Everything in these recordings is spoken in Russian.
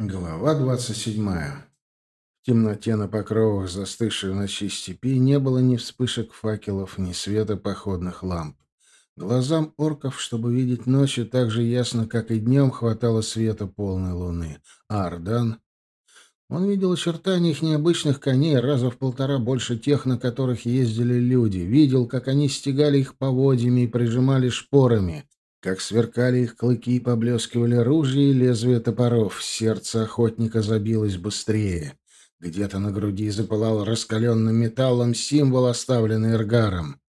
Глава двадцать седьмая. В темноте на покровах застывшей в ночи степи не было ни вспышек факелов, ни света походных ламп. Глазам орков, чтобы видеть ночью так же ясно, как и днем, хватало света полной луны. А Ардан? Он видел очертания их необычных коней раза в полтора больше тех, на которых ездили люди. Видел, как они стегали их поводьями и прижимали шпорами как сверкали их клыки и поблескивали ружья и лезвия топоров. Сердце охотника забилось быстрее. Где-то на груди запылал раскаленным металлом символ, оставленный Эргаром.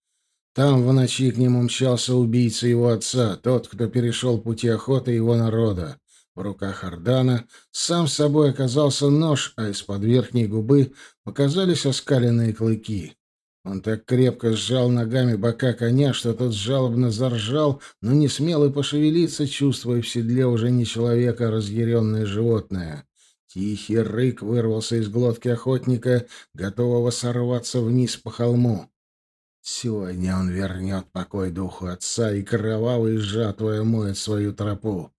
Там в ночи к нему мчался убийца его отца, тот, кто перешел пути охоты его народа. В руках Ордана сам собой оказался нож, а из-под верхней губы показались оскаленные клыки. Он так крепко сжал ногами бока коня, что тот жалобно заржал, но не смел и пошевелиться, чувствуя в седле уже не человека, а разъяренное животное. Тихий рык вырвался из глотки охотника, готового сорваться вниз по холму. Сегодня он вернет покой духу отца, и кровавый жатвой моет свою тропу.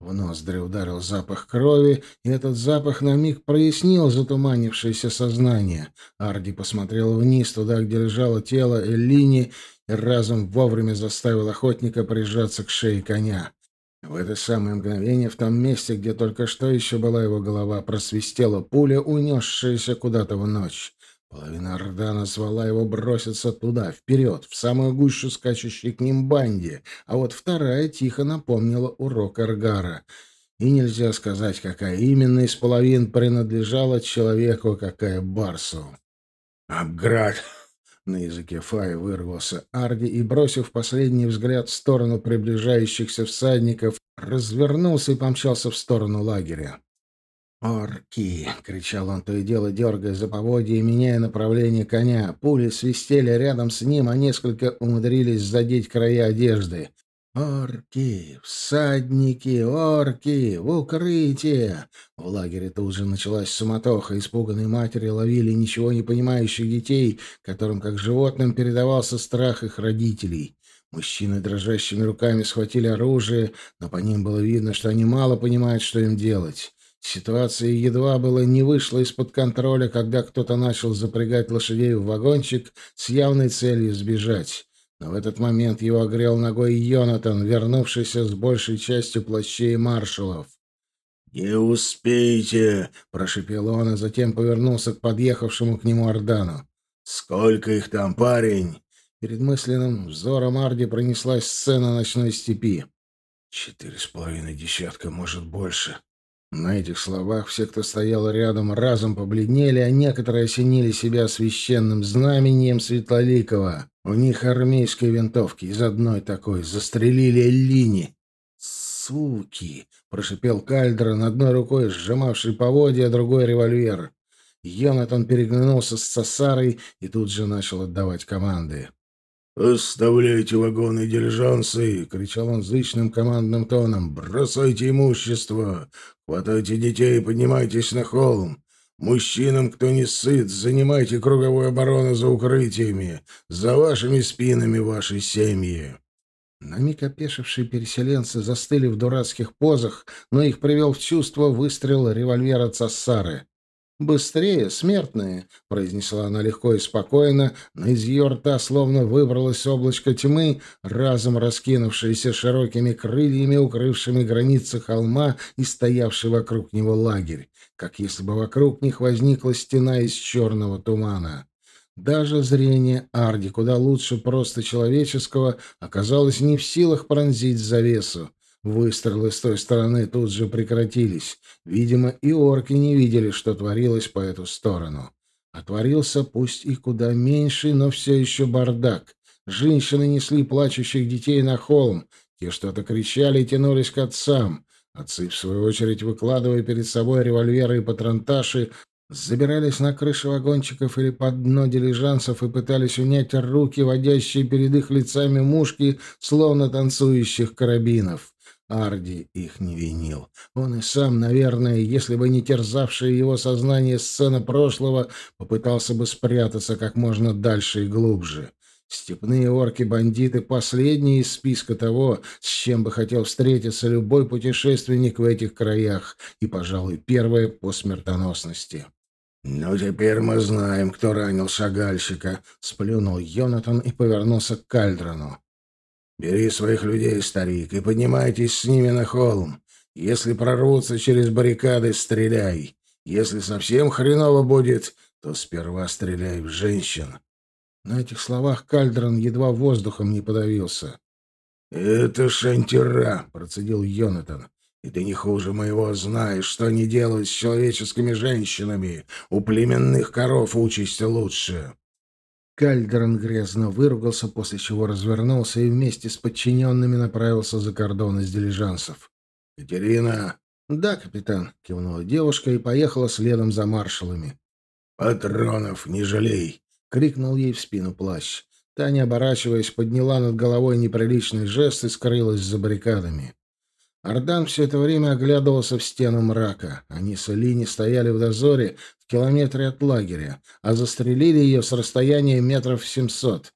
В ноздри ударил запах крови, и этот запах на миг прояснил затуманившееся сознание. Арди посмотрел вниз, туда, где лежало тело Эллини, и разом вовремя заставил охотника прижаться к шее коня. В это самое мгновение, в том месте, где только что еще была его голова, просвистела пуля, унесшаяся куда-то в ночь. Половина Ордана звала его броситься туда, вперед, в самую гущу скачущей к ним банде, а вот вторая тихо напомнила урок Аргара. И нельзя сказать, какая именно из половин принадлежала человеку, какая барсу. «Абград!» На языке Фаи вырвался Арди и, бросив последний взгляд в сторону приближающихся всадников, развернулся и помчался в сторону лагеря. «Орки!» — кричал он, то и дело дергая за поводья и меняя направление коня. Пули свистели рядом с ним, а несколько умудрились задеть края одежды. «Орки! Всадники! Орки! В укрытие!» В лагере тут же началась суматоха. Испуганные матери ловили ничего не понимающих детей, которым, как животным, передавался страх их родителей. Мужчины дрожащими руками схватили оружие, но по ним было видно, что они мало понимают, что им делать. Ситуация едва было не вышла из-под контроля, когда кто-то начал запрягать лошадей в вагончик с явной целью сбежать. Но в этот момент его огрел ногой Йонатан, вернувшийся с большей частью плащей маршалов. «Не успеете!» — прошепел он, а затем повернулся к подъехавшему к нему Ордану. «Сколько их там, парень?» Перед мысленным взором Арди пронеслась сцена ночной степи. «Четыре с половиной десятка, может, больше», на этих словах все, кто стоял рядом, разом побледнели, а некоторые осенили себя священным знамением Светлоликова. У них армейские винтовки, из одной такой застрелили Эллини. «Суки!» — прошипел Кальдрон, одной рукой сжимавший поводья, а другой — револьвер. Йонатан переглянулся с Сосарой и тут же начал отдавать команды. «Оставляйте вагоны дилижансы!» — кричал он зычным командным тоном. «Бросайте имущество! Хватайте детей и поднимайтесь на холм! Мужчинам, кто не сыт, занимайте круговую оборону за укрытиями, за вашими спинами ваши семьи!» На миг опешившие переселенцы застыли в дурацких позах, но их привел в чувство выстрел револьвера Цассары. «Быстрее, смертные!» — произнесла она легко и спокойно, но из ее рта словно выбралось облачко тьмы, разом раскинувшееся широкими крыльями, укрывшими границы холма и стоявший вокруг него лагерь, как если бы вокруг них возникла стена из черного тумана. Даже зрение Арди, куда лучше просто человеческого, оказалось не в силах пронзить завесу. Выстрелы с той стороны тут же прекратились. Видимо, и орки не видели, что творилось по эту сторону. Отворился пусть и куда меньший, но все еще бардак. Женщины несли плачущих детей на холм. Те что-то кричали и тянулись к отцам. Отцы, в свою очередь, выкладывая перед собой револьверы и патронташи, забирались на крыши вагончиков или под дно дилижансов и пытались унять руки, водящие перед их лицами мушки, словно танцующих карабинов. Арди их не винил. Он и сам, наверное, если бы не терзавшая его сознание сцена прошлого, попытался бы спрятаться как можно дальше и глубже. Степные орки-бандиты — последние из списка того, с чем бы хотел встретиться любой путешественник в этих краях, и, пожалуй, первое по смертоносности. «Ну, теперь мы знаем, кто ранил шагальщика», — сплюнул Йонатан и повернулся к Кальдрону. «Бери своих людей, старик, и поднимайтесь с ними на холм. Если прорвутся через баррикады, стреляй. Если совсем хреново будет, то сперва стреляй в женщин». На этих словах Кальдрон едва воздухом не подавился. «Это шантера», — процедил Йонатан. И ты не хуже моего знаешь, что они делают с человеческими женщинами. У племенных коров участь лучше. Кальдерон грязно выругался, после чего развернулся и вместе с подчиненными направился за кордон из дилижансов. «Катерина!» «Да, капитан», — кивнула девушка и поехала следом за маршалами. «Патронов не жалей!» — крикнул ей в спину плащ. Таня, оборачиваясь, подняла над головой неприличный жест и скрылась за баррикадами. Ардан все это время оглядывался в стену мрака. Они с Элини стояли в дозоре в километре от лагеря, а застрелили ее с расстояния метров семьсот.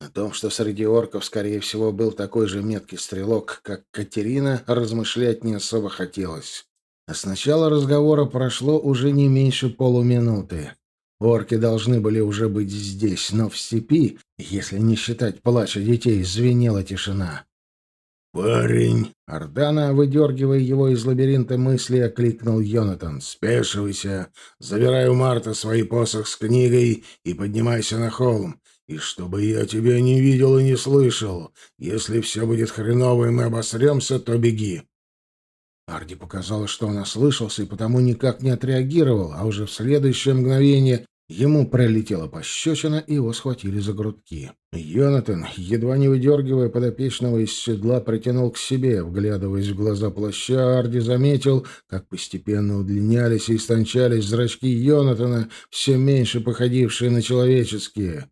О том, что среди орков, скорее всего, был такой же меткий стрелок, как Катерина, размышлять не особо хотелось. А с начала разговора прошло уже не меньше полуминуты. Орки должны были уже быть здесь, но в степи, если не считать плача детей, звенела тишина. «Парень!» Ардана, выдергивая его из лабиринта мыслей, окликнул Йонатан. «Спешивайся, забирай у Марта свой посох с книгой и поднимайся на холм. И чтобы я тебя не видел и не слышал. Если все будет хреново и мы обосремся, то беги». Арди показалось, что он ослышался и потому никак не отреагировал, а уже в следующее мгновение Ему пролетела пощечина, и его схватили за грудки. Йонатан, едва не выдергивая подопечного из седла, притянул к себе. Вглядываясь в глаза плаща, Арди заметил, как постепенно удлинялись и истончались зрачки Йонатана, все меньше походившие на человеческие.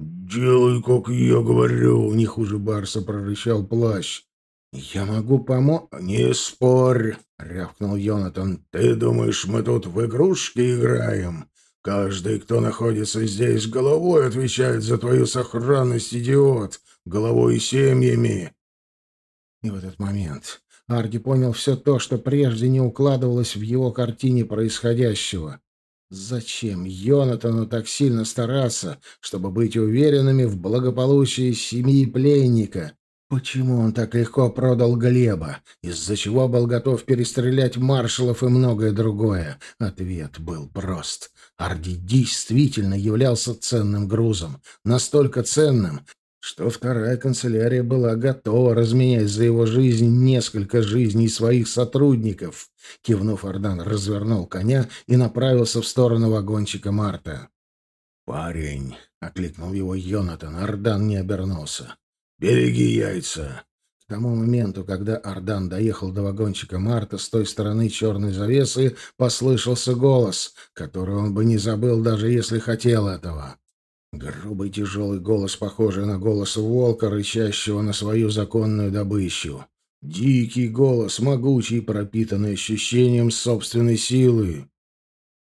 «Делай, как я говорю!» — не хуже Барса прорычал плащ. «Я могу помочь...» «Не спорь!» — рявкнул Йонатан. «Ты думаешь, мы тут в игрушки играем?» Каждый, кто находится здесь, головой отвечает за твою сохранность, идиот, головой и семьями. И в этот момент Арги понял все то, что прежде не укладывалось в его картине происходящего. Зачем Йонатану так сильно стараться, чтобы быть уверенными в благополучии семьи пленника? Почему он так легко продал Глеба? Из-за чего был готов перестрелять маршалов и многое другое? Ответ был прост. Арди действительно являлся ценным грузом. Настолько ценным, что вторая канцелярия была готова разменять за его жизнь несколько жизней своих сотрудников. Кивнув, Ардан развернул коня и направился в сторону вагончика Марта. «Парень!» — окликнул его Йонатан. Ардан не обернулся. «Береги яйца!» Тому моменту, когда Ардан доехал до вагончика Марта, с той стороны черной завесы послышался голос, который он бы не забыл, даже если хотел этого. Грубый тяжелый голос, похожий на голос волка, рычащего на свою законную добычу. Дикий голос, могучий, пропитанный ощущением собственной силы.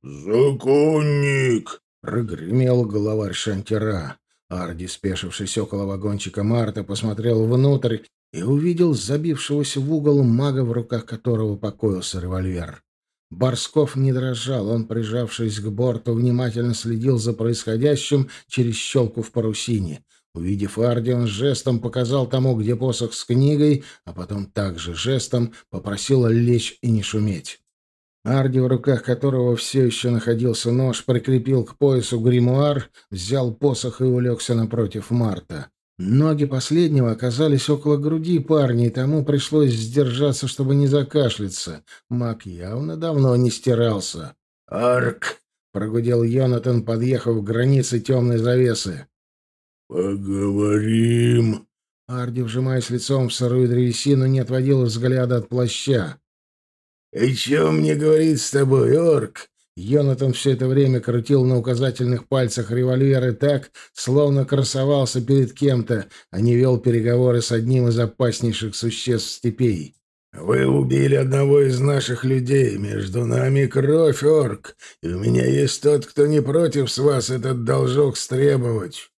«Законник!» — прогремел главарь Шантера. Арди, спешившись около вагончика Марта, посмотрел внутрь и увидел забившегося в угол мага, в руках которого покоился револьвер. Борсков не дрожал, он, прижавшись к борту, внимательно следил за происходящим через щелку в парусине. Увидев Арди, он жестом показал тому, где посох с книгой, а потом также жестом попросил лечь и не шуметь. Арди, в руках которого все еще находился нож, прикрепил к поясу гримуар, взял посох и улегся напротив Марта. Ноги последнего оказались около груди парня, и тому пришлось сдержаться, чтобы не закашляться. Мак явно давно не стирался. «Арк!» — прогудел Йонатан, подъехав к границе темной завесы. «Поговорим!» Арди, вжимаясь лицом в сырую древесину, не отводил взгляда от плаща. «О чем мне говорить с тобой, орк?» Йонатан все это время крутил на указательных пальцах револьверы так, словно красовался перед кем-то, а не вел переговоры с одним из опаснейших существ степей. «Вы убили одного из наших людей. Между нами кровь, орк. И у меня есть тот, кто не против с вас этот должок стребовать».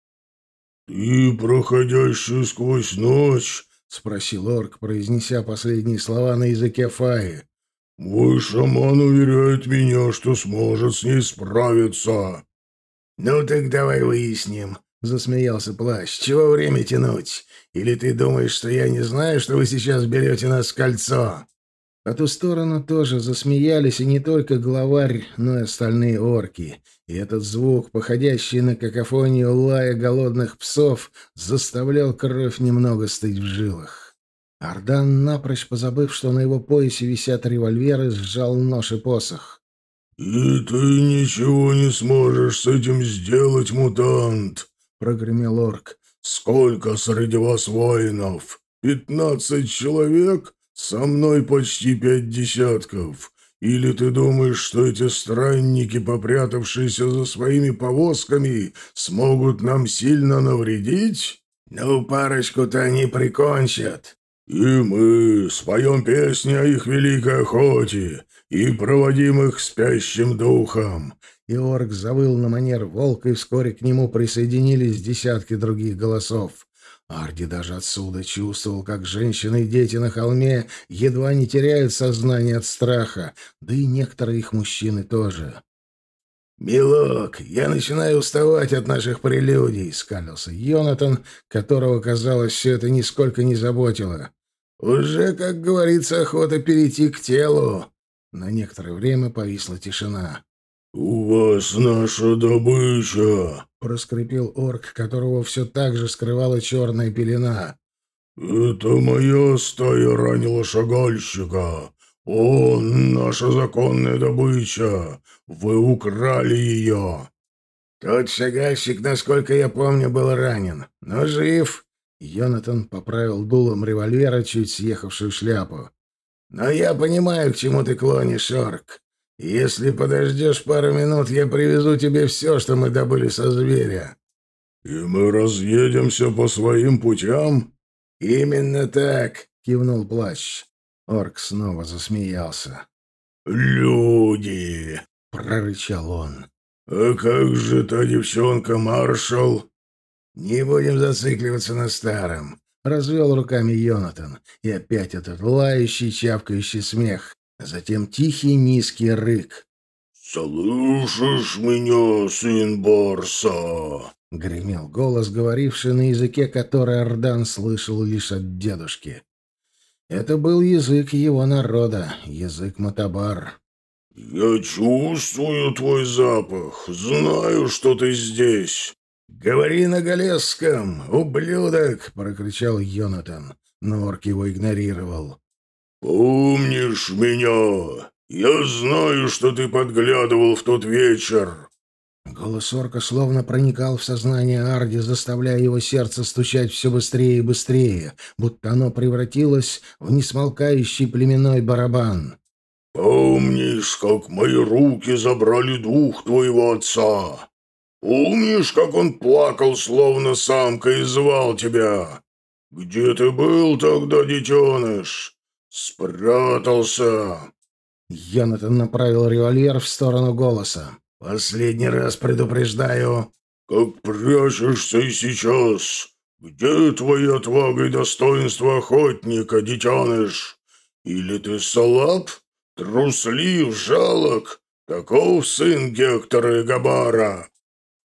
«Ты, проходящий сквозь ночь?» — спросил орк, произнеся последние слова на языке Фаи. «Мой шаман уверяет меня, что сможет с ней справиться». «Ну так давай выясним», — засмеялся Плащ. «Чего время тянуть? Или ты думаешь, что я не знаю, что вы сейчас берете нас в кольцо?» По ту сторону тоже засмеялись и не только главарь, но и остальные орки. И этот звук, походящий на какофонию лая голодных псов, заставлял кровь немного стыть в жилах. Ардан, напрочь позабыв, что на его поясе висят револьверы, сжал нож и посох. «И ты ничего не сможешь с этим сделать, мутант!» — прогремел орк. «Сколько среди вас воинов? Пятнадцать человек?» «Со мной почти пять десятков. Или ты думаешь, что эти странники, попрятавшиеся за своими повозками, смогут нам сильно навредить?» «Ну, парочку-то они прикончат». «И мы споем песни о их великой охоте и проводим их спящим духом». И орк завыл на манер волка, и вскоре к нему присоединились десятки других голосов. Арди даже отсюда чувствовал, как женщины и дети на холме едва не теряют сознание от страха, да и некоторые их мужчины тоже. «Милок, я начинаю уставать от наших прелюдий», — скалился Йонатан, которого, казалось, все это нисколько не заботило. «Уже, как говорится, охота перейти к телу». На некоторое время повисла тишина. «У вас наша добыча», — проскрипел орк, которого все так же скрывала черная пелена. «Это моя стая ранила шагальщика. Он наша законная добыча. Вы украли ее». «Тот шагальщик, насколько я помню, был ранен, но жив». Йонатан поправил дулом револьвера чуть съехавшую шляпу. «Но я понимаю, к чему ты клонишь, орк. Если подождешь пару минут, я привезу тебе все, что мы добыли со зверя». «И мы разъедемся по своим путям?» «Именно так», — кивнул плащ. Орк снова засмеялся. «Люди!» — прорычал он. «А как же та девчонка, маршал?» «Не будем зацикливаться на старом», — развел руками Йонатан. И опять этот лающий, чавкающий смех. Затем тихий низкий рык. «Слышишь меня, сын Барса?» — гремел голос, говоривший на языке, который Ордан слышал лишь от дедушки. Это был язык его народа, язык Матабар. «Я чувствую твой запах, знаю, что ты здесь». «Говори на Галесском, ублюдок!» — прокричал Йонатан, но орк его игнорировал. «Помнишь меня? Я знаю, что ты подглядывал в тот вечер». Голос орка словно проникал в сознание Арди, заставляя его сердце стучать все быстрее и быстрее, будто оно превратилось в несмолкающий племенной барабан. «Помнишь, как мои руки забрали дух твоего отца? Помнишь, как он плакал, словно самка, и звал тебя? Где ты был тогда, детеныш? «Спрятался!» Йонатан направил револьвер в сторону голоса. «Последний раз предупреждаю». «Как прячешься и сейчас? Где твоя отвага и достоинство охотника, детеныш? Или ты салап, труслив, жалок? Таков сын Гектора и Габара.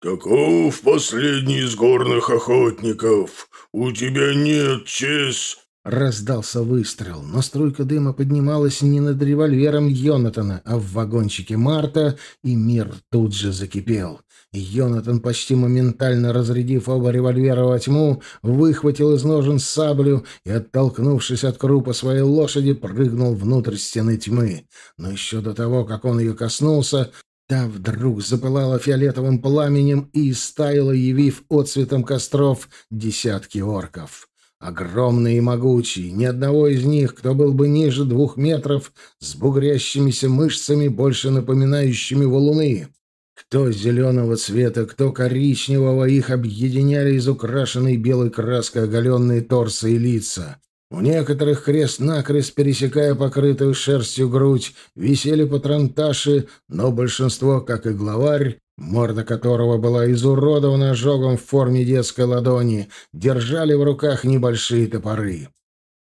Таков последний из горных охотников. У тебя нет честь Раздался выстрел, но струйка дыма поднималась не над револьвером Йонатана, а в вагончике Марта, и мир тут же закипел. Йонатан, почти моментально разрядив оба револьвера во тьму, выхватил из ножен саблю и, оттолкнувшись от крупа своей лошади, прыгнул внутрь стены тьмы. Но еще до того, как он ее коснулся, та вдруг запылала фиолетовым пламенем и истаяла, явив отцветом костров десятки орков. Огромные и могучие, ни одного из них, кто был бы ниже двух метров, с бугрящимися мышцами, больше напоминающими валуны. Кто зеленого цвета, кто коричневого, их объединяли из украшенной белой краской оголенные торсы и лица. У некоторых крест-накрест, пересекая покрытую шерстью грудь, висели патронташи, но большинство, как и главарь, морда которого была изуродована ожогом в форме детской ладони, держали в руках небольшие топоры.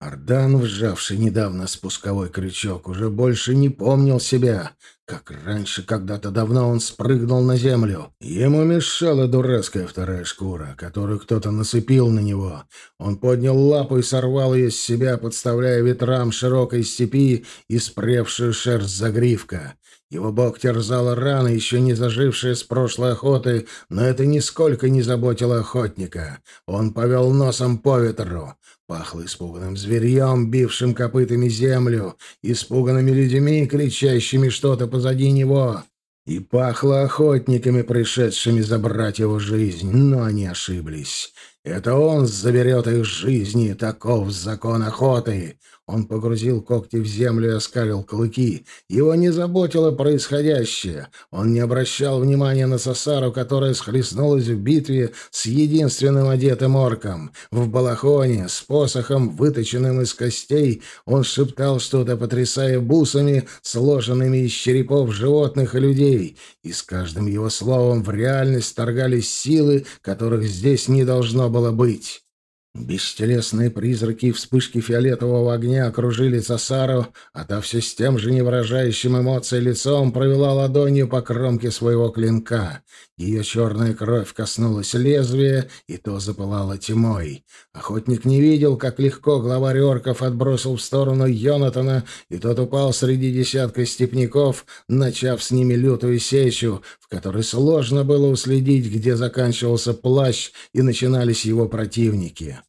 Ардан, вжавший недавно спусковой крючок, уже больше не помнил себя. Как раньше, когда-то давно он спрыгнул на землю. Ему мешала дурацкая вторая шкура, которую кто-то насыпил на него. Он поднял лапу и сорвал ее с себя, подставляя ветрам широкой степи и спревшую шерсть загривка. Его бок терзала рана, еще не зажившая с прошлой охоты, но это нисколько не заботило охотника. Он повел носом по ветру. Пахло испуганным зверьем, бившим копытами землю, испуганными людьми, кричащими что-то позади него. И пахло охотниками, пришедшими забрать его жизнь, но они ошиблись. Это он заберет их жизни, таков закон охоты. Он погрузил когти в землю и оскалил клыки. Его не заботило происходящее. Он не обращал внимания на Сосару, которая схлестнулась в битве с единственным одетым орком. В балахоне, с посохом, выточенным из костей, он шептал что-то, потрясая бусами, сложенными из черепов животных и людей. И с каждым его словом в реальность торгались силы, которых здесь не должно было быть. Бестелесные призраки и вспышки фиолетового огня окружили Цасару, а та все с тем же невыражающим эмоций лицом провела ладонью по кромке своего клинка. Ее черная кровь коснулась лезвия, и то запылала тьмой. Охотник не видел, как легко главарь орков отбросил в сторону Йонатана, и тот упал среди десятка степняков, начав с ними лютую сечу, в которой сложно было уследить, где заканчивался плащ и начинались его противники.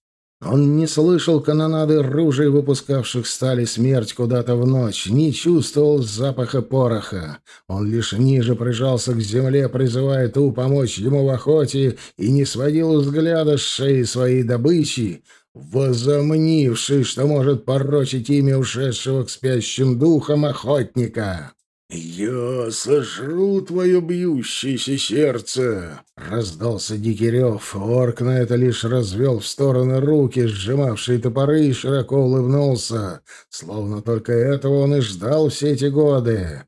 Он не слышал канонады ружей, выпускавших стали смерть куда-то в ночь, не чувствовал запаха пороха. Он лишь ниже прижался к земле, призывая ту помочь ему в охоте, и не сводил взгляда с шеи своей добычи, возомнивший, что может порочить имя ушедшего к спящим духам охотника. «Я сожру твое бьющееся сердце!» — раздался дикий рев. Орк на это лишь развел в стороны руки, сжимавшие топоры, и широко улыбнулся, словно только этого он и ждал все эти годы.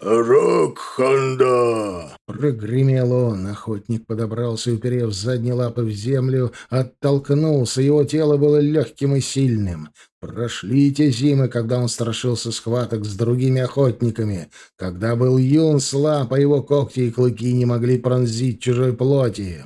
«Рокханда!» — прогремел он. Охотник подобрался, уперев задние лапы в землю, оттолкнулся. Его тело было легким и сильным. Прошли те зимы, когда он страшился схваток с другими охотниками, когда был юн, слаб, а его когти и клыки не могли пронзить чужой плоти.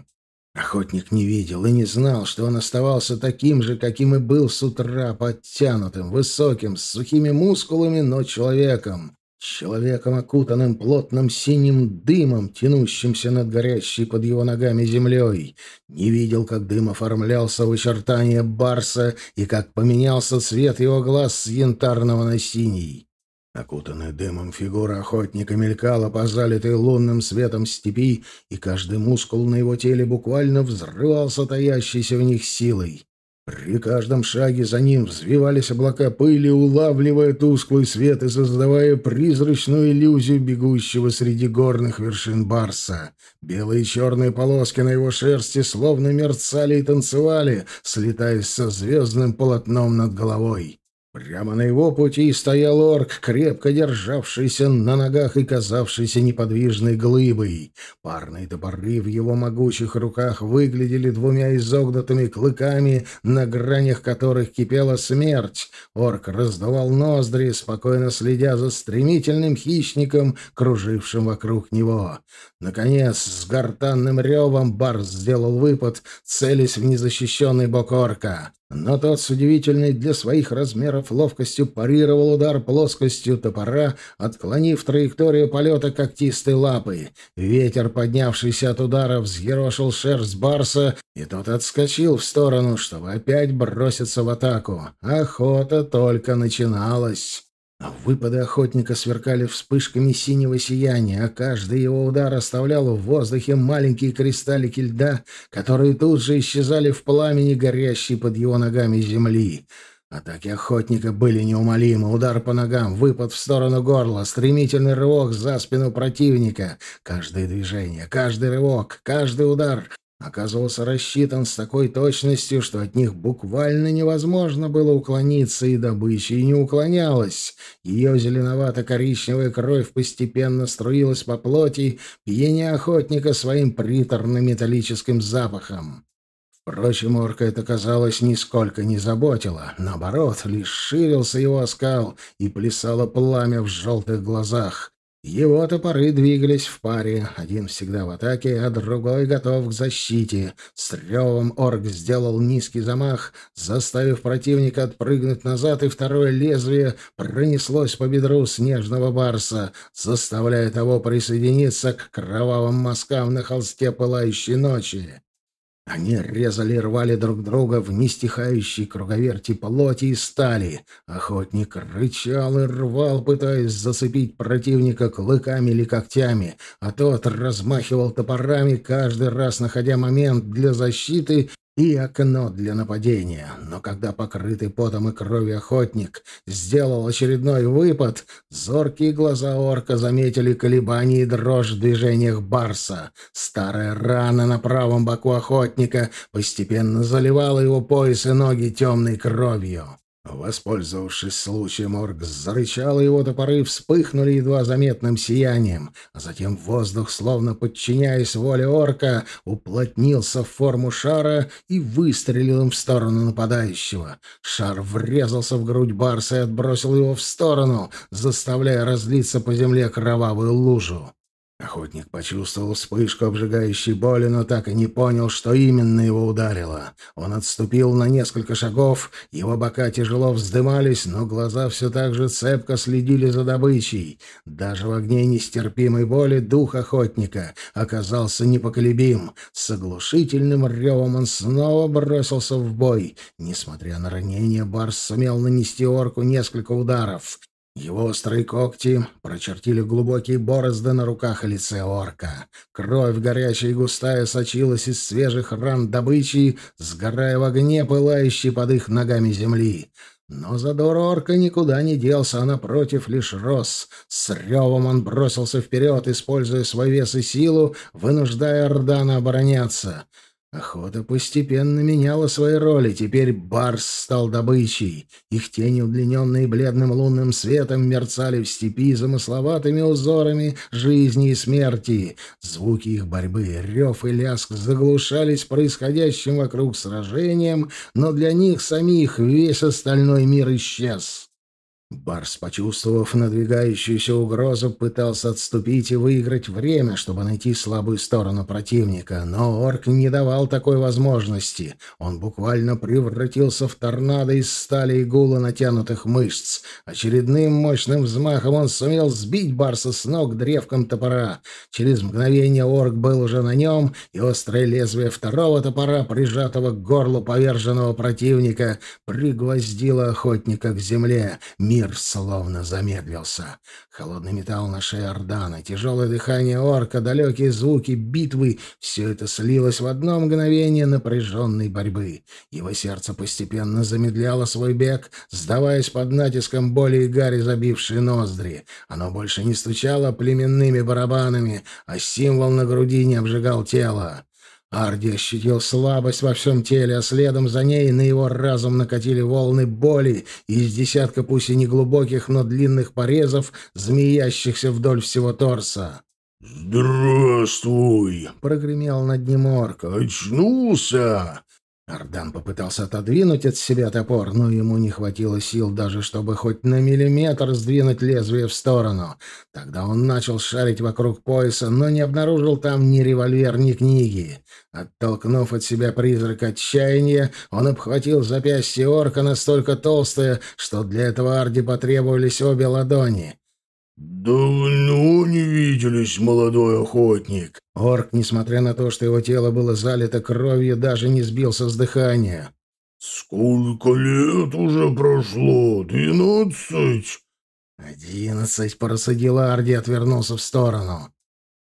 Охотник не видел и не знал, что он оставался таким же, каким и был с утра, подтянутым, высоким, с сухими мускулами, но человеком. Человеком, окутанным плотным синим дымом, тянущимся над горящей под его ногами землей. Не видел, как дым оформлялся в очертания барса и как поменялся цвет его глаз с янтарного на синий. Окутанная дымом фигура охотника мелькала по залитой лунным светом степи, и каждый мускул на его теле буквально взрывался таящейся в них силой. При каждом шаге за ним взвивались облака пыли, улавливая тусклый свет и создавая призрачную иллюзию бегущего среди горных вершин Барса. Белые и черные полоски на его шерсти словно мерцали и танцевали, слетаясь со звездным полотном над головой. Прямо на его пути стоял орк, крепко державшийся на ногах и казавшийся неподвижной глыбой. Парные топоры в его могучих руках выглядели двумя изогнутыми клыками, на гранях которых кипела смерть. Орк раздавал ноздри, спокойно следя за стремительным хищником, кружившим вокруг него. Наконец, с гортанным ревом Барс сделал выпад, целясь в незащищенный бок орка. Но тот с удивительной для своих размеров ловкостью парировал удар плоскостью топора, отклонив траекторию полета когтистой лапы. Ветер, поднявшийся от удара, взъерошил шерсть барса, и тот отскочил в сторону, чтобы опять броситься в атаку. Охота только начиналась. А выпады охотника сверкали вспышками синего сияния, а каждый его удар оставлял в воздухе маленькие кристаллики льда, которые тут же исчезали в пламени, горящей под его ногами земли. Атаки охотника были неумолимы. Удар по ногам, выпад в сторону горла, стремительный рывок за спину противника. Каждое движение, каждый рывок, каждый удар оказывался рассчитан с такой точностью, что от них буквально невозможно было уклониться, и добыча и не уклонялась. Ее зеленовато-коричневая кровь постепенно струилась по плоти, пьяня охотника своим приторно-металлическим запахом. Впрочем, орка это, казалось, нисколько не заботило. Наоборот, лишь ширился его оскал и плясало пламя в желтых глазах. Его топоры двигались в паре, один всегда в атаке, а другой готов к защите. С ревом орк сделал низкий замах, заставив противника отпрыгнуть назад, и второе лезвие пронеслось по бедру снежного барса, заставляя того присоединиться к кровавым мазкам на холсте пылающей ночи. Они резали и рвали друг друга в нестихающей круговерти плоти и стали. Охотник рычал и рвал, пытаясь зацепить противника клыками или когтями, а тот размахивал топорами, каждый раз находя момент для защиты и окно для нападения. Но когда покрытый потом и кровью охотник сделал очередной выпад, зоркие глаза орка заметили колебания и дрожь в движениях барса. Старая рана на правом боку охотника постепенно заливала его пояс и ноги темной кровью. Воспользовавшись случаем, орк зарычал, и его топоры вспыхнули едва заметным сиянием, а затем воздух, словно подчиняясь воле орка, уплотнился в форму шара и выстрелил им в сторону нападающего. Шар врезался в грудь барса и отбросил его в сторону, заставляя разлиться по земле кровавую лужу. Охотник почувствовал вспышку обжигающей боли, но так и не понял, что именно его ударило. Он отступил на несколько шагов, его бока тяжело вздымались, но глаза все так же цепко следили за добычей. Даже в огне нестерпимой боли дух охотника оказался непоколебим. С оглушительным ревом он снова бросился в бой. Несмотря на ранение, Барс сумел нанести орку несколько ударов. Его острые когти прочертили глубокие борозды на руках и лице орка. Кровь горячая и густая сочилась из свежих ран добычи, сгорая в огне, пылающей под их ногами земли. Но задор орка никуда не делся, а напротив лишь рос. С ревом он бросился вперед, используя свой вес и силу, вынуждая Ордана обороняться. Охота постепенно меняла свои роли. Теперь барс стал добычей. Их тени, удлиненные бледным лунным светом, мерцали в степи замысловатыми узорами жизни и смерти. Звуки их борьбы, рев и ляск заглушались происходящим вокруг сражением, но для них самих весь остальной мир исчез. Барс, почувствовав надвигающуюся угрозу, пытался отступить и выиграть время, чтобы найти слабую сторону противника, но орк не давал такой возможности. Он буквально превратился в торнадо из стали и гула натянутых мышц. Очередным мощным взмахом он сумел сбить Барса с ног древком топора. Через мгновение орк был уже на нем, и острое лезвие второго топора, прижатого к горлу поверженного противника, пригвоздило охотника к земле. Мир Мир словно замедлился. Холодный металл на шее Ордана, тяжелое дыхание орка, далекие звуки битвы — все это слилось в одно мгновение напряженной борьбы. Его сердце постепенно замедляло свой бег, сдаваясь под натиском боли и гари, забившей ноздри. Оно больше не стучало племенными барабанами, а символ на груди не обжигал тело. Арди ощутил слабость во всем теле, а следом за ней на его разум накатили волны боли из десятка пусть и неглубоких, но длинных порезов, змеящихся вдоль всего торса. «Здравствуй!» — прогремел над ним орк. «Очнулся!» Ардан попытался отодвинуть от себя топор, но ему не хватило сил даже, чтобы хоть на миллиметр сдвинуть лезвие в сторону. Тогда он начал шарить вокруг пояса, но не обнаружил там ни револьвер, ни книги. Оттолкнув от себя призрак отчаяния, он обхватил запястье орка настолько толстое, что для этого Арди потребовались обе ладони. «Давно не виделись, молодой охотник!» Орк, несмотря на то, что его тело было залито кровью, даже не сбился с дыхания. «Сколько лет уже прошло? Двенадцать?» «Одиннадцать», — просадил Арди, отвернулся в сторону.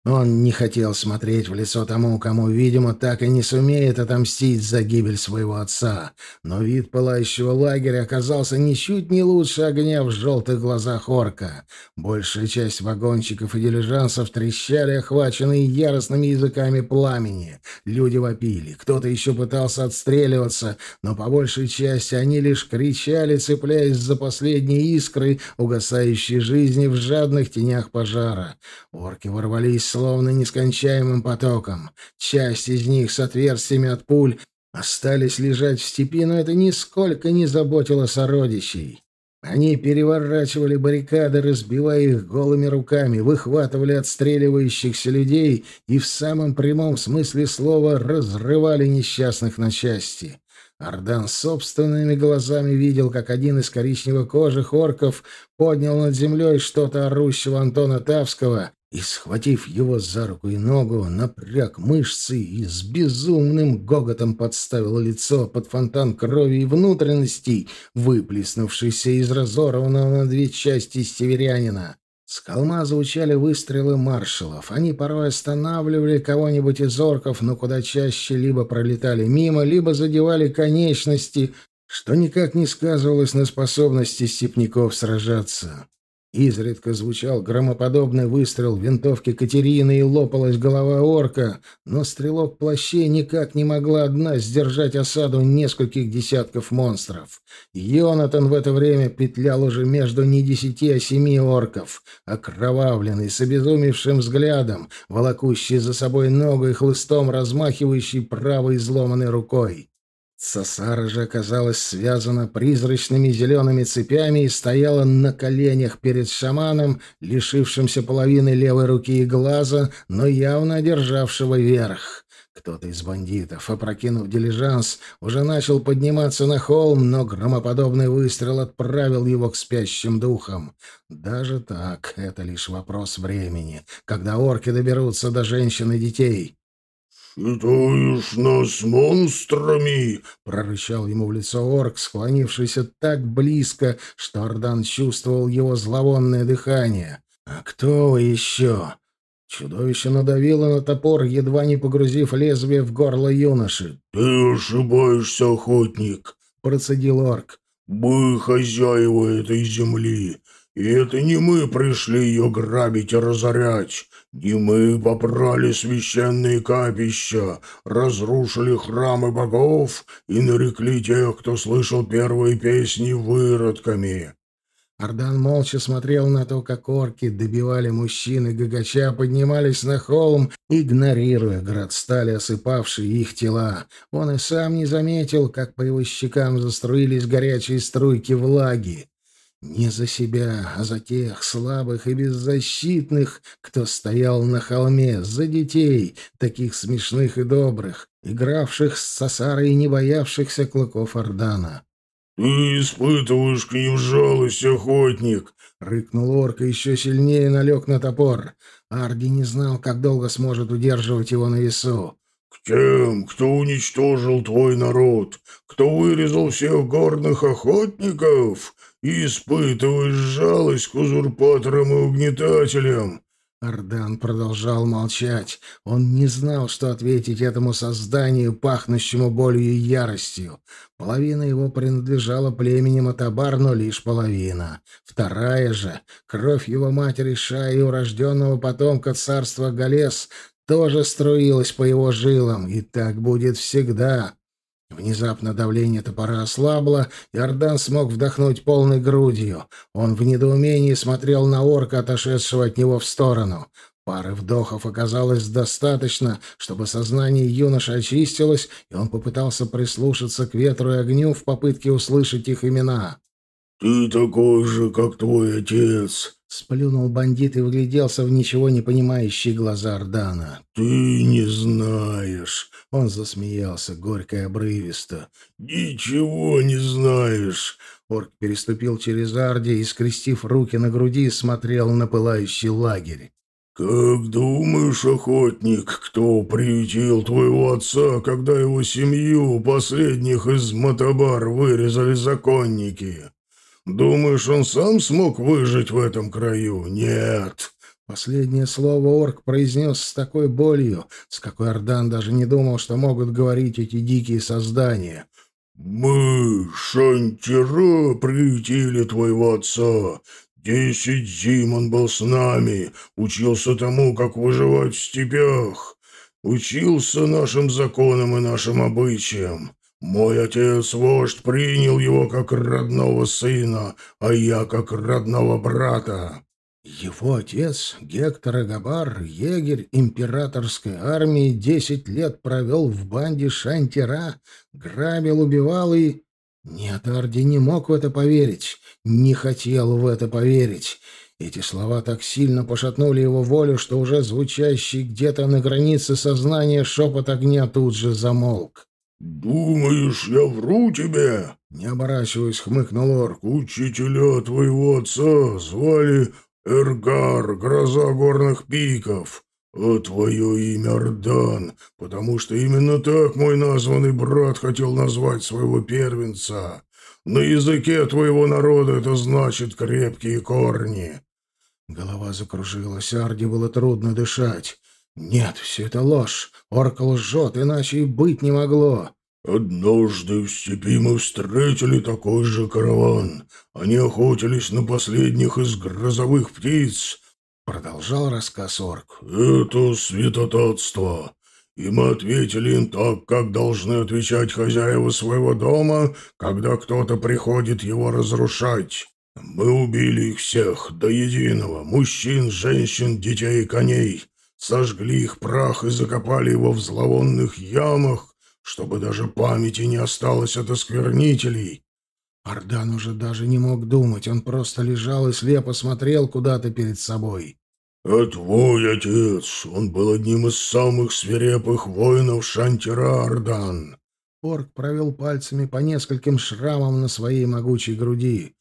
Он не хотел смотреть в лицо тому, кому, видимо, так и не сумеет отомстить за гибель своего отца. Но вид пылающего лагеря оказался ничуть не лучше огня в желтых глазах орка. Большая часть вагончиков и дилижансов трещали, охваченные яростными языками пламени. Люди вопили, кто-то еще пытался отстреливаться, но по большей части они лишь кричали, цепляясь за последние искры угасающей жизни в жадных тенях пожара. Орки ворвались словно нескончаемым потоком. Часть из них с отверстиями от пуль остались лежать в степи, но это нисколько не заботило сородичей. Они переворачивали баррикады, разбивая их голыми руками, выхватывали отстреливающихся людей и в самом прямом смысле слова разрывали несчастных на части. Ардан собственными глазами видел, как один из коричнево-кожих орков поднял над землей что-то орущего Антона Тавского и, схватив его за руку и ногу, напряг мышцы и с безумным гоготом подставил лицо под фонтан крови и внутренностей, выплеснувшийся из разорванного на две части северянина. С холма звучали выстрелы маршалов. Они порой останавливали кого-нибудь из орков, но куда чаще либо пролетали мимо, либо задевали конечности, что никак не сказывалось на способности степняков сражаться. Изредка звучал громоподобный выстрел винтовки Катерины и лопалась голова орка, но стрелок плащей никак не могла одна сдержать осаду нескольких десятков монстров. Йонатан в это время петлял уже между не десяти, а семи орков, окровавленный, с обезумевшим взглядом, волокущий за собой ногу и хлыстом размахивающий правой изломанной рукой. Сосара же оказалась связана призрачными зелеными цепями и стояла на коленях перед шаманом, лишившимся половины левой руки и глаза, но явно одержавшего верх. Кто-то из бандитов, опрокинув дилижанс, уже начал подниматься на холм, но громоподобный выстрел отправил его к спящим духам. Даже так, это лишь вопрос времени, когда орки доберутся до женщин и детей. «Считаешь нас монстрами?» — прорычал ему в лицо орк, склонившийся так близко, что Ардан чувствовал его зловонное дыхание. «А кто вы еще?» Чудовище надавило на топор, едва не погрузив лезвие в горло юноши. «Ты ошибаешься, охотник», — процедил орк. «Мы хозяева этой земли, и это не мы пришли ее грабить и разорять. Не мы попрали священные капища, разрушили храмы богов и нарекли тех, кто слышал первые песни, выродками. Ардан молча смотрел на то, как орки добивали мужчин и гагача поднимались на холм, игнорируя град стали, осыпавшие их тела. Он и сам не заметил, как по его щекам заструились горячие струйки влаги. Не за себя, а за тех слабых и беззащитных, кто стоял на холме, за детей, таких смешных и добрых, игравших с Сосарой и не боявшихся клыков Ордана. «Ты испытываешь к ним жалость, охотник!» — рыкнул орка еще сильнее налег на топор. Арди не знал, как долго сможет удерживать его на весу. «К тем, кто уничтожил твой народ, кто вырезал всех горных охотников, испытываешь жалость к узурпаторам и угнетателям». Ардан продолжал молчать. Он не знал, что ответить этому созданию, пахнущему болью и яростью. Половина его принадлежала племени Матабар, но лишь половина. Вторая же, кровь его матери Шаи, урожденного потомка царства Галес, тоже струилась по его жилам, и так будет всегда. Внезапно давление топора ослабло, и Ордан смог вдохнуть полной грудью. Он в недоумении смотрел на орка, отошедшего от него в сторону. Пары вдохов оказалось достаточно, чтобы сознание юноши очистилось, и он попытался прислушаться к ветру и огню в попытке услышать их имена. «Ты такой же, как твой отец», — сплюнул бандит и вгляделся в ничего не понимающие глаза Ордана. «Ты не знаешь», — он засмеялся горько и обрывисто. «Ничего не знаешь». Орк переступил через Арди и, скрестив руки на груди, смотрел на пылающий лагерь. «Как думаешь, охотник, кто приютил твоего отца, когда его семью, последних из Матабар, вырезали законники?» Думаешь, он сам смог выжить в этом краю? Нет. Последнее слово орк произнес с такой болью, с какой Ардан даже не думал, что могут говорить эти дикие создания. «Мы, Шантира, приютили твоего отца. Десять зим он был с нами, учился тому, как выживать в степях, учился нашим законам и нашим обычаям. Мой отец-вождь принял его как родного сына, а я как родного брата. Его отец, Гектор Агабар, егерь императорской армии, десять лет провел в банде Шантира, грабил, убивал и... Нет, Арди не мог в это поверить, не хотел в это поверить. Эти слова так сильно пошатнули его волю, что уже звучащий где-то на границе сознания шепот огня тут же замолк. «Думаешь, я вру тебе?» Не оборачиваясь, хмыкнул орк. «Учителя твоего отца звали Эргар, гроза горных пиков, а твое имя Ардан, потому что именно так мой названный брат хотел назвать своего первенца. На языке твоего народа это значит крепкие корни». Голова закружилась, Арди было трудно дышать. «Нет, все это ложь. Орк лжет, иначе и быть не могло. «Однажды в степи мы встретили такой же караван. Они охотились на последних из грозовых птиц», — продолжал рассказ орк. «Это святотатство. И мы ответили им так, как должны отвечать хозяева своего дома, когда кто-то приходит его разрушать. Мы убили их всех, до единого, мужчин, женщин, детей и коней, сожгли их прах и закопали его в зловонных ямах, чтобы даже памяти не осталось от осквернителей. Ардан уже даже не мог думать, он просто лежал и слепо смотрел куда-то перед собой. «А твой отец, он был одним из самых свирепых воинов Шантира, Ардан!» Орк провел пальцами по нескольким шрамам на своей могучей груди.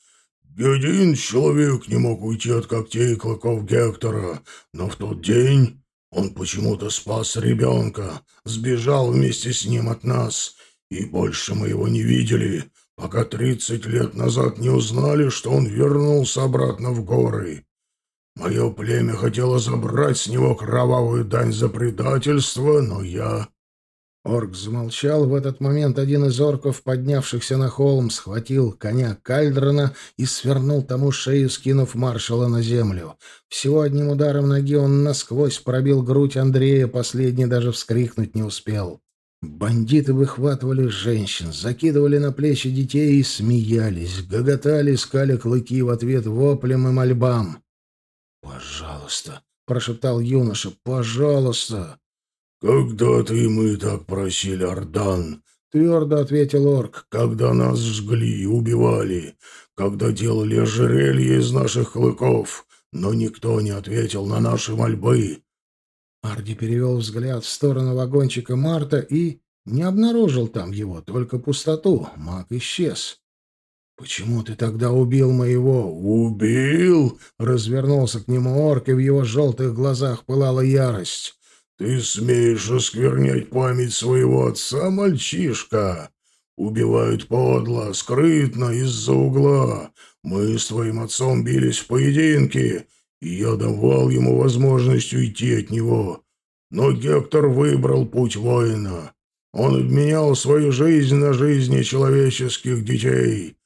«Ни один человек не мог уйти от когтей и клыков Гектора, но в тот день он почему-то спас ребенка, сбежал вместе с ним от нас, и больше мы его не видели, пока тридцать лет назад не узнали, что он вернулся обратно в горы. Мое племя хотело забрать с него кровавую дань за предательство, но я Орк замолчал. В этот момент один из орков, поднявшихся на холм, схватил коня Кальдрона и свернул тому шею, скинув маршала на землю. Всего одним ударом ноги он насквозь пробил грудь Андрея, последний даже вскрикнуть не успел. Бандиты выхватывали женщин, закидывали на плечи детей и смеялись, гоготали, искали клыки в ответ воплем и мольбам. «Пожалуйста», — прошептал юноша, — «пожалуйста». «Когда-то и мы так просили, Ардан», — твердо ответил орк, — «когда нас жгли и убивали, когда делали ожерелье из наших клыков, но никто не ответил на наши мольбы». Арди перевел взгляд в сторону вагончика Марта и не обнаружил там его, только пустоту. Маг исчез. «Почему ты тогда убил моего?» «Убил?» — развернулся к нему орк, и в его желтых глазах пылала ярость. «Ты смеешь осквернять память своего отца, мальчишка? Убивают подло, скрытно, из-за угла. Мы с твоим отцом бились в поединке, и я давал ему возможность уйти от него. Но Гектор выбрал путь воина. Он обменял свою жизнь на жизни человеческих детей.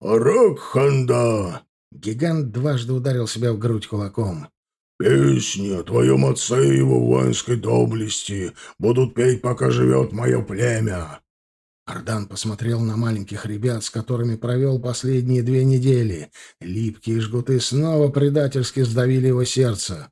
Арак Ханда!» Гигант дважды ударил себя в грудь кулаком. Песни о твоем отце и его воинской доблести будут петь, пока живет мое племя». Ардан посмотрел на маленьких ребят, с которыми провел последние две недели. Липкие жгуты снова предательски сдавили его сердце.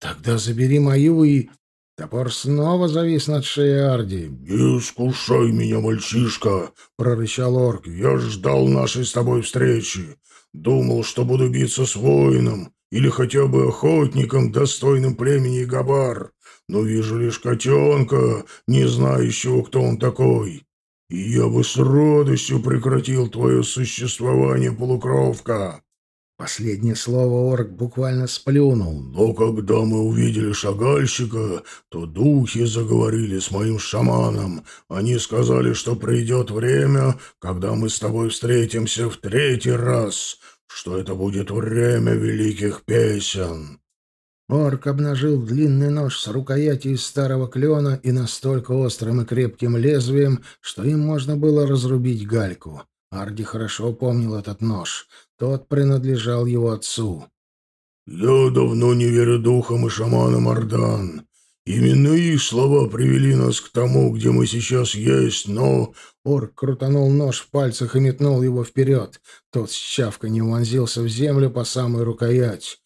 «Тогда забери мою и...» Топор снова завис над шеей Арди. «Не искушай меня, мальчишка!» — прорычал орк. «Я ждал нашей с тобой встречи. Думал, что буду биться с воином, или хотя бы охотником, достойным племени Габар, но вижу лишь котенка, не знающего, кто он такой. И я бы с радостью прекратил твое существование, полукровка». Последнее слово орк буквально сплюнул. «Но когда мы увидели шагальщика, то духи заговорили с моим шаманом. Они сказали, что придет время, когда мы с тобой встретимся в третий раз, что это будет время великих песен. Орк обнажил длинный нож с рукоятью из старого клена и настолько острым и крепким лезвием, что им можно было разрубить гальку. Арди хорошо помнил этот нож. Тот принадлежал его отцу. «Я давно не верю духам и шаманам Ардан. Именно их слова привели нас к тому, где мы сейчас есть, но...» Орк крутанул нож в пальцах и метнул его вперед. Тот с чавканьем вонзился в землю по самой рукоять.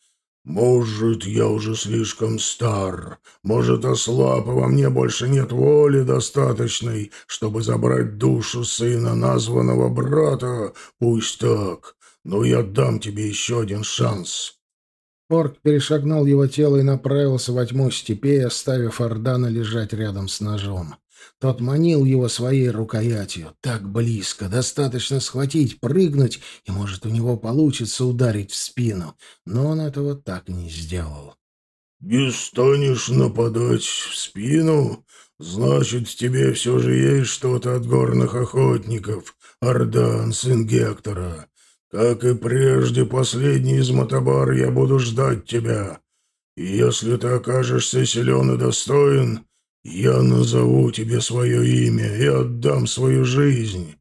«Может, я уже слишком стар, может, ослаб, и во мне больше нет воли достаточной, чтобы забрать душу сына названного брата, пусть так, но я дам тебе еще один шанс». Орк перешагнул его тело и направился во тьму степей, оставив Ордана лежать рядом с ножом. Тот манил его своей рукоятью. Так близко, достаточно схватить, прыгнуть, и, может, у него получится ударить в спину. Но он этого так не сделал. «Не станешь нападать в спину? Значит, в тебе все же есть что-то от горных охотников, Ардан, сын Гектора. Как и прежде, последний из Матабар, я буду ждать тебя. И если ты окажешься силен и достоин, я назову тебе свое имя и отдам свою жизнь».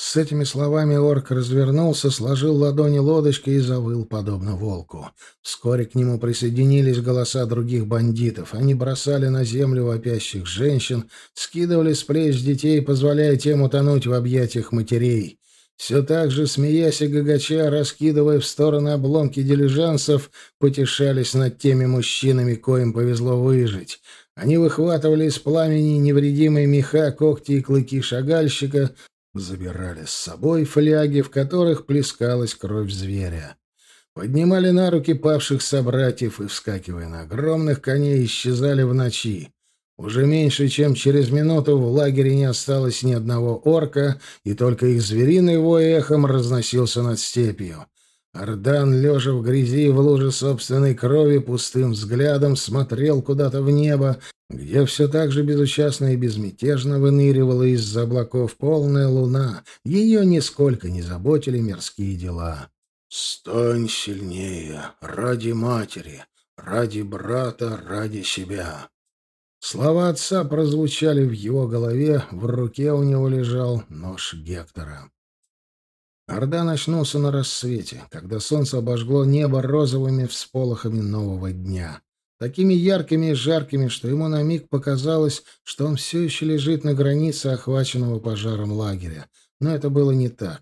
С этими словами орк развернулся, сложил ладони лодочкой и завыл, подобно волку. Вскоре к нему присоединились голоса других бандитов. Они бросали на землю вопящих женщин, скидывали с плеч детей, позволяя тем утонуть в объятиях матерей. Все так же, смеясь и гагача, раскидывая в стороны обломки дилижансов, потешались над теми мужчинами, коим повезло выжить. Они выхватывали из пламени невредимые меха, когти и клыки шагальщика, забирали с собой фляги, в которых плескалась кровь зверя. Поднимали на руки павших собратьев и, вскакивая на огромных коней, исчезали в ночи. Уже меньше, чем через минуту в лагере не осталось ни одного орка, и только их звериный вой эхом разносился над степью. Ардан, лежа в грязи в луже собственной крови, пустым взглядом смотрел куда-то в небо, где все так же безучастно и безмятежно выныривала из-за облаков полная луна. Ее нисколько не заботили мирские дела. «Стань сильнее, ради матери, ради брата, ради себя». Слова отца прозвучали в его голове, в руке у него лежал нож Гектора. Орда очнулся на рассвете, когда солнце обожгло небо розовыми всполохами нового дня. Такими яркими и жаркими, что ему на миг показалось, что он все еще лежит на границе охваченного пожаром лагеря. Но это было не так.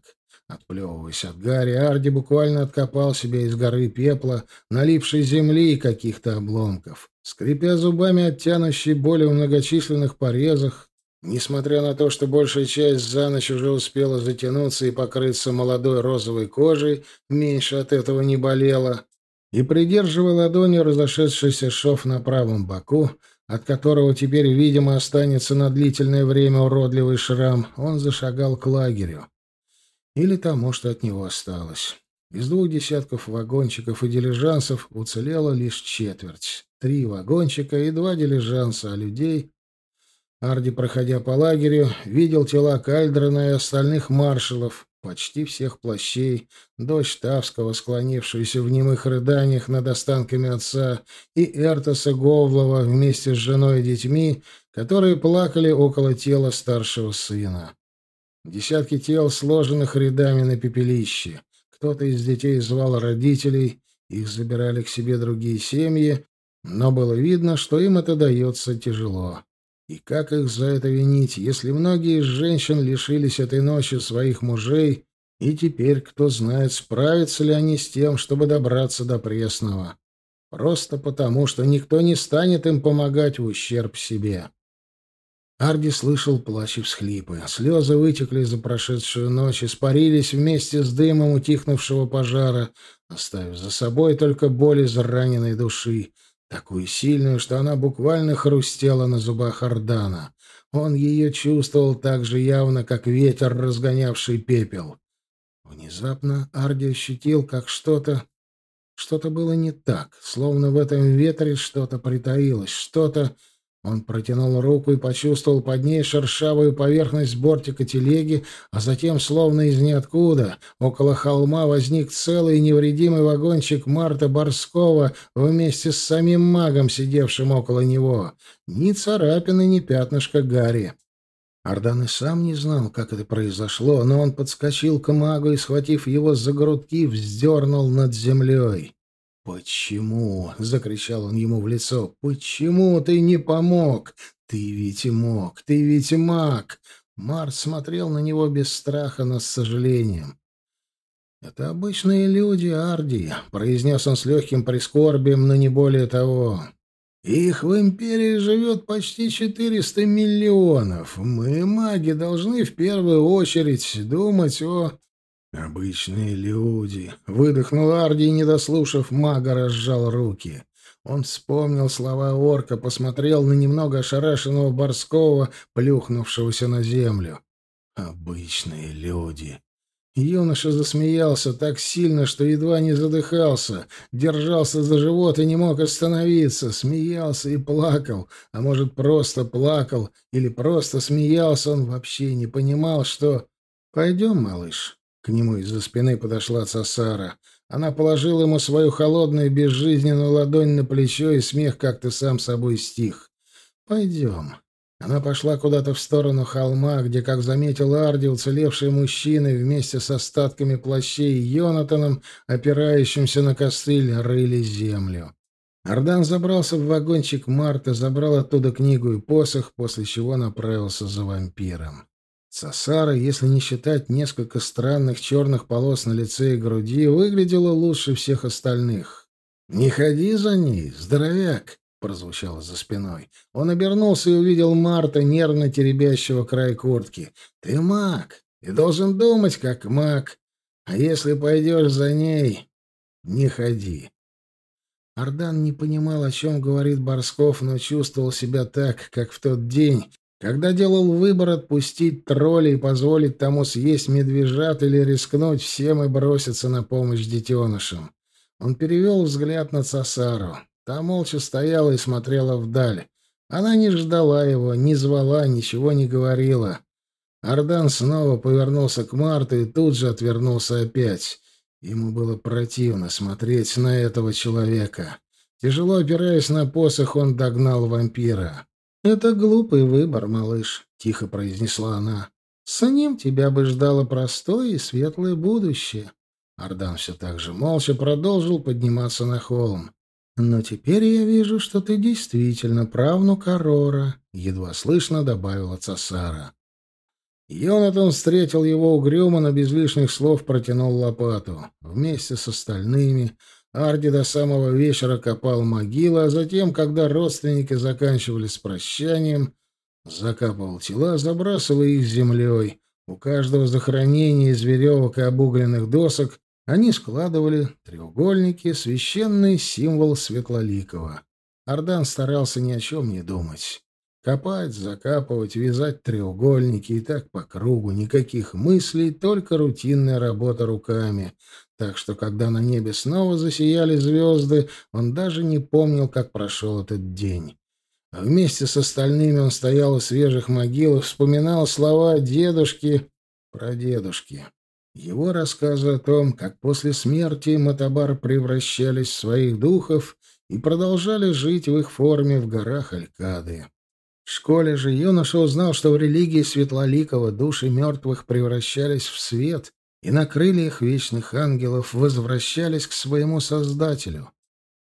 Отплевываясь от Гарри, Арди буквально откопал себя из горы пепла, налипшей земли и каких-то обломков. Скрипя зубами от тянущей боли в многочисленных порезах, несмотря на то, что большая часть за ночь уже успела затянуться и покрыться молодой розовой кожей, меньше от этого не болело, и, придерживая ладонью разошедшийся шов на правом боку, от которого теперь, видимо, останется на длительное время уродливый шрам, он зашагал к лагерю. Или тому, что от него осталось. Из двух десятков вагончиков и дилижансов уцелело лишь четверть. Три вагончика и два дилижанса, а людей... Арди, проходя по лагерю, видел тела Кальдрона и остальных маршалов, почти всех плащей, дочь Тавского, склонившуюся в немых рыданиях над останками отца, и Эртоса Говлова вместе с женой и детьми, которые плакали около тела старшего сына. Десятки тел, сложенных рядами на пепелище. Кто-то из детей звал родителей, их забирали к себе другие семьи, но было видно, что им это дается тяжело. И как их за это винить, если многие из женщин лишились этой ночи своих мужей, и теперь кто знает, справятся ли они с тем, чтобы добраться до Пресного? Просто потому, что никто не станет им помогать в ущерб себе. Арди слышал плач и всхлипы. Слезы вытекли за прошедшую ночь, испарились вместе с дымом утихнувшего пожара, оставив за собой только боль из раненой души, такую сильную, что она буквально хрустела на зубах Ордана. Он ее чувствовал так же явно, как ветер, разгонявший пепел. Внезапно Арди ощутил, как что-то... Что-то было не так, словно в этом ветре что-то притаилось, что-то Он протянул руку и почувствовал под ней шершавую поверхность бортика телеги, а затем, словно из ниоткуда, около холма возник целый невредимый вагончик Марта Борского вместе с самим магом, сидевшим около него. Ни царапины, ни пятнышка Гарри. Ардан и сам не знал, как это произошло, но он подскочил к магу и, схватив его за грудки, вздернул над землей. «Почему?» — закричал он ему в лицо. «Почему ты не помог? Ты ведь мог, ты ведь маг!» Март смотрел на него без страха, но с сожалением. «Это обычные люди, Арди», — произнес он с легким прискорбием, но не более того. «Их в империи живет почти четыреста миллионов. Мы, маги, должны в первую очередь думать о...» «Обычные люди», — выдохнул Арди, не дослушав, мага разжал руки. Он вспомнил слова орка, посмотрел на немного ошарашенного Борского, плюхнувшегося на землю. «Обычные люди». Юноша засмеялся так сильно, что едва не задыхался, держался за живот и не мог остановиться, смеялся и плакал, а может, просто плакал или просто смеялся, он вообще не понимал, что... «Пойдем, малыш», к нему из-за спины подошла Цасара. Она положила ему свою холодную безжизненную ладонь на плечо, и смех как-то сам собой стих. «Пойдем». Она пошла куда-то в сторону холма, где, как заметил Арди, уцелевшие мужчины вместе с остатками плащей и Йонатаном, опирающимся на костыль, рыли землю. Ардан забрался в вагончик Марта, забрал оттуда книгу и посох, после чего направился за вампиром. Сосара, если не считать несколько странных черных полос на лице и груди, выглядела лучше всех остальных. «Не ходи за ней, здоровяк!» — прозвучало за спиной. Он обернулся и увидел Марта, нервно теребящего край куртки. «Ты маг, и должен думать, как маг. А если пойдешь за ней, не ходи». Ардан не понимал, о чем говорит Борсков, но чувствовал себя так, как в тот день, когда делал выбор отпустить тролля и позволить тому съесть медвежат или рискнуть всем и броситься на помощь детенышам. Он перевел взгляд на Цасару. Та молча стояла и смотрела вдаль. Она не ждала его, не звала, ничего не говорила. Ардан снова повернулся к Марту и тут же отвернулся опять. Ему было противно смотреть на этого человека. Тяжело опираясь на посох, он догнал вампира. «Это глупый выбор, малыш», — тихо произнесла она. «С ним тебя бы ждало простое и светлое будущее». Ардан все так же молча продолжил подниматься на холм. «Но теперь я вижу, что ты действительно правнук Арора», — едва слышно добавила Цасара. Йонатан встретил его угрюмо, но без лишних слов протянул лопату. Вместе с остальными Арди до самого вечера копал могилы, а затем, когда родственники заканчивали с прощанием, закапывал тела, забрасывая их землей. У каждого захоронения из веревок и обугленных досок они складывали треугольники, священный символ Светлоликова. Ардан старался ни о чем не думать. Копать, закапывать, вязать треугольники и так по кругу, никаких мыслей, только рутинная работа руками. Так что, когда на небе снова засияли звезды, он даже не помнил, как прошел этот день. А вместе с остальными он стоял у свежих могил и вспоминал слова дедушки про дедушки. Его рассказы о том, как после смерти Матабар превращались в своих духов и продолжали жить в их форме в горах Алькады. В школе же юноша узнал, что в религии Светлоликова души мертвых превращались в свет и на крыльях вечных ангелов возвращались к своему Создателю.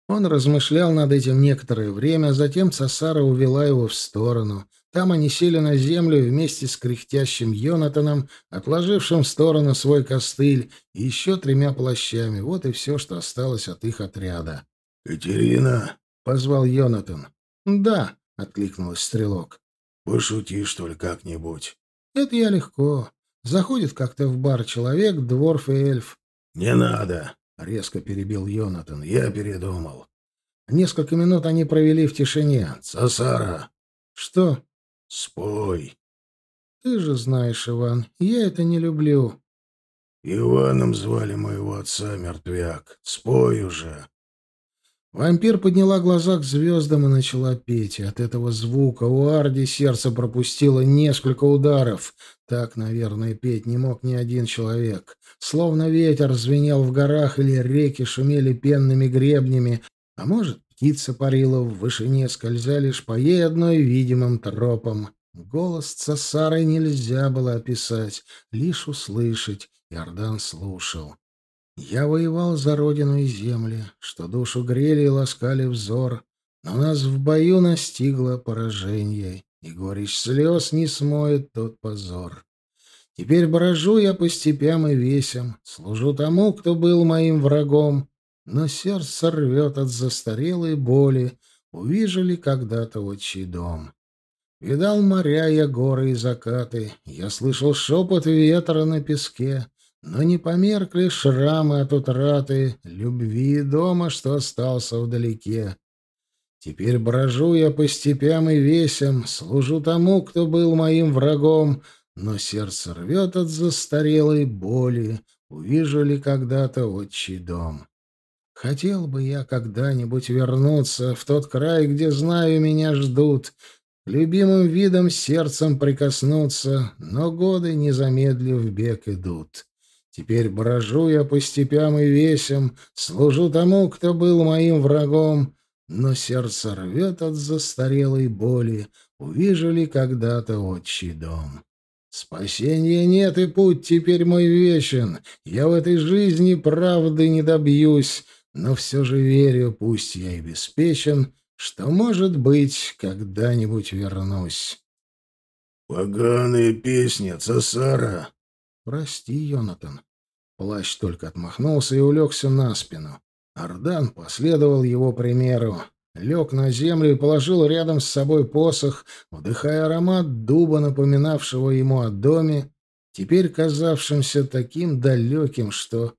Он размышлял над этим некоторое время, затем Цасара увела его в сторону. Там они сели на землю вместе с кряхтящим Йонатаном, отложившим в сторону свой костыль, и еще тремя плащами. Вот и все, что осталось от их отряда. «Катерина!» — позвал Йонатан. «Да», — откликнулась стрелок. «Пошути, что ли, как-нибудь?» «Это я легко. Заходит как-то в бар человек, дворф и эльф». «Не надо!» — резко перебил Йонатан. «Я передумал». Несколько минут они провели в тишине. «Сасара!» «Что?» «Спой!» «Ты же знаешь, Иван, я это не люблю». «Иваном звали моего отца, мертвяк. Спой уже!» Вампир подняла глаза к звездам и начала петь. От этого звука у Арди сердце пропустило несколько ударов. Так, наверное, петь не мог ни один человек. Словно ветер звенел в горах или реки шумели пенными гребнями, а может, птица парила в вышине, скользя лишь по ей одной видимым тропам. Голос цесары нельзя было описать, лишь услышать. Иордан слушал. Я воевал за родину и земли, что душу грели и ласкали взор, но нас в бою настигло поражение, и горечь слез не смоет тот позор. Теперь брожу я по степям и весям, служу тому, кто был моим врагом, но сердце рвет от застарелой боли, увижу ли когда-то отчий дом. Видал моря я горы и закаты, я слышал шепот ветра на песке, но не померкли шрамы от утраты любви и дома, что остался вдалеке. Теперь брожу я по степям и весям, служу тому, кто был моим врагом, но сердце рвет от застарелой боли, увижу ли когда-то отчий дом. Хотел бы я когда-нибудь вернуться в тот край, где, знаю, меня ждут, любимым видом сердцем прикоснуться, но годы, не замедлив, бег идут. Теперь брожу я по степям и весям, служу тому, кто был моим врагом, но сердце рвет от застарелой боли, увижу ли когда-то отчий дом. Спасения нет, и путь теперь мой вечен, я в этой жизни правды не добьюсь, но все же верю, пусть я и беспечен, что, может быть, когда-нибудь вернусь. «Поганая песня, Цесара!» «Прости, Йонатан». Плащ только отмахнулся и улегся на спину. Ардан последовал его примеру. Лег на землю и положил рядом с собой посох, вдыхая аромат дуба, напоминавшего ему о доме, теперь казавшимся таким далеким, что...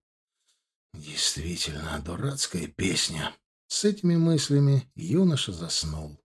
Действительно, дурацкая песня. С этими мыслями юноша заснул.